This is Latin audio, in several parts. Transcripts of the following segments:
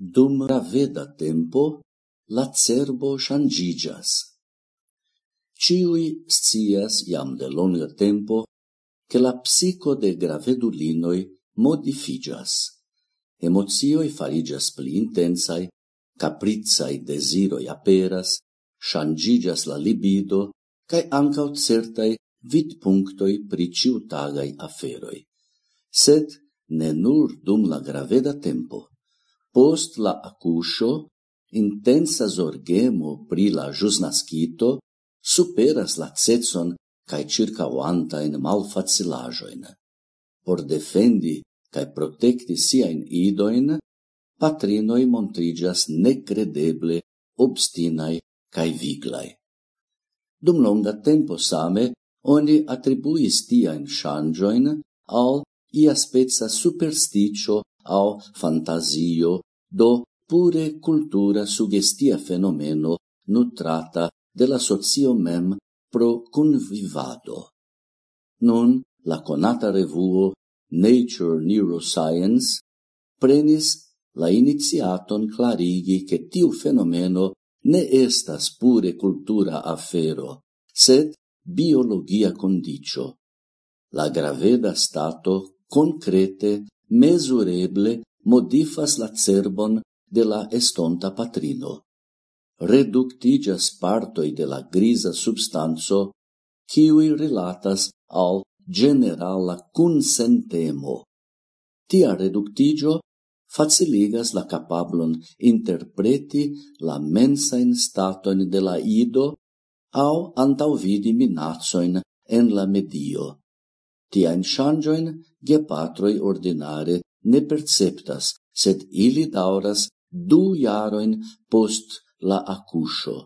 dum la veda tempo la cerbo shangigas. Ciui scias iam de longa tempo che la psico de gravedulinoi modifigas. Emozioi farigas pli intensai, caprizzai desiroi aperas, shangigas la libido, cae ancaut certai vit punctoi pri ciutagai aferoi. Sed ne nur dum la graveda tempo. Post la acuscio, intensa zorgemo pri la jusnascito superas la cetson cae in malfacilajoin. Por defendi cae protecti siain idoin, patrinoi montrigas necredeble obstinae cae viglae. Dum longa tempo same, oni attribuis tiain shangioin al ia spezza supersticio au fantasio do pure cultura sugestia fenomeno nutrata de la socio mem pro convivado. Nun, la conata revuo Nature Neuroscience prenis la iniziaton clarigi che tiu fenomeno ne estas pure cultura afero, sed biologia condicio. La graveda stato concrete mesureble modifas la cerbon de la estonta patrino. Reductigas partoi de la grisa substanzo, kiui relatas al generala consentemo. Tia reductigio faciligas la capablon interpreti la mensain statoin de la ido au antauvidi minazzoin en la medio. Tiain ge gepatroi ordinare ne perceptas, sed ili dauras du jaroin post la acuscio.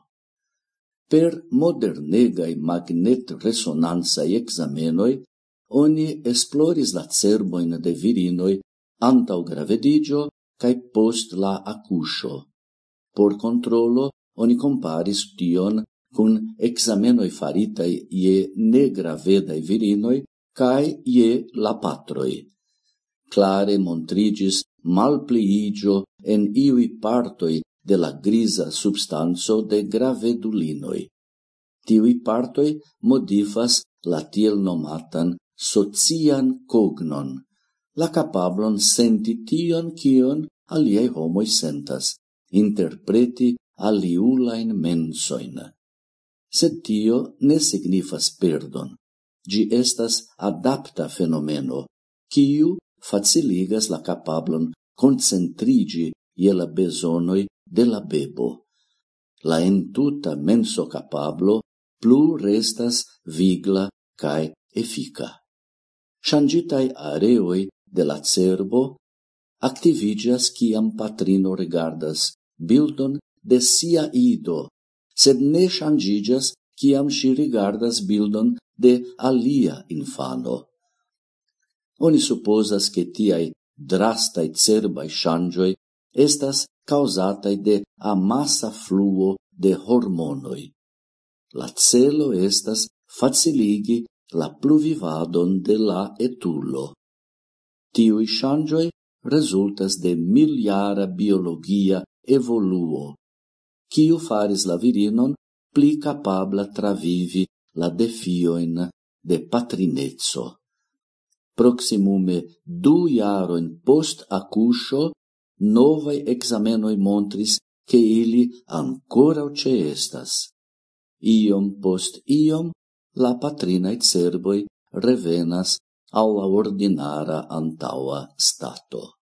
Per modernegai magnet-resonanzai examenoi, oni esploris la cerboin de virinoi antau gravedigio cae post la acuscio. Por controllo, oni comparis tion cun examenoi faritai ie negravedai virinoi cae ie la patroi clare montrigis malpliigio en iui partoi de la grisa substanzo de gravedulinoi. Tiui partoi modifas la tiel nomatan socian cognon, la capablon senti tion kion aliei homoi sentas, interpreti aliulain mensoin. Sed tio ne signifas perdon. Gi estas adapta fenomeno, kiu faciligas la capablon concentrigi ie la besonoi de la bebo. La entuta menso capablo plu restas vigla cae efica. Changitai areoi de la cerbo activigas ciam patrino regardas bildon de sia ido, sed ne changigas ciam si rigardas bildon de alia infano. Oni supposas che tiai drastai cerbai shangioi estas causatai de amassa fluo de hormonoi. La celo estas faciligi la pluvivadon de la etulo. Tiui shangioi resultas de miliara biologia evoluo, quiu faris la virinon pli capabla travivi la defioin de patrinezzo proximume du jaroin post acuscio, novai examenoi montris che ili ancora ce estas. Iom post iom, la patrinae cerboi revenas alla ordinara antaua stato.